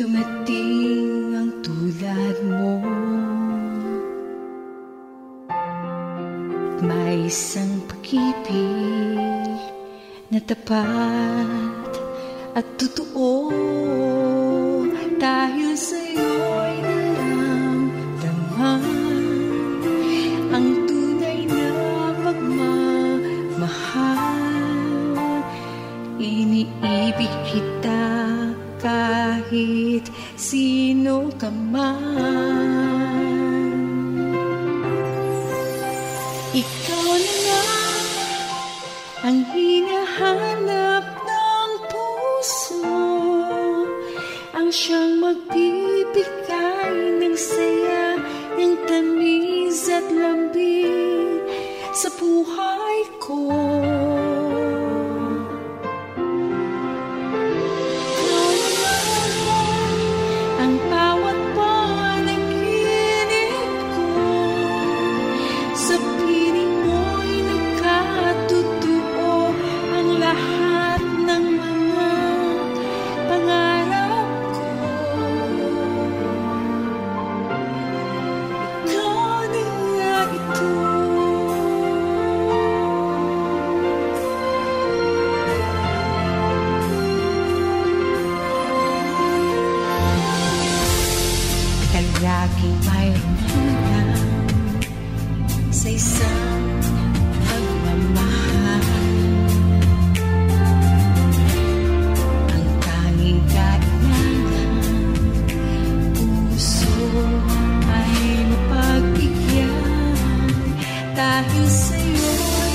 Dumating ang tulad mo. May isang pag-ibig Na tapat at totoo. Dahil sa'yo'y naramdaman Ang tunay na pagmamahal. Iniibig kita kahit sino ka man. Ikaw na nga ang hinahanap ng puso. Ang siyang magbibigay ng saya Ng tamis at lambing sa buhay ko Senhor.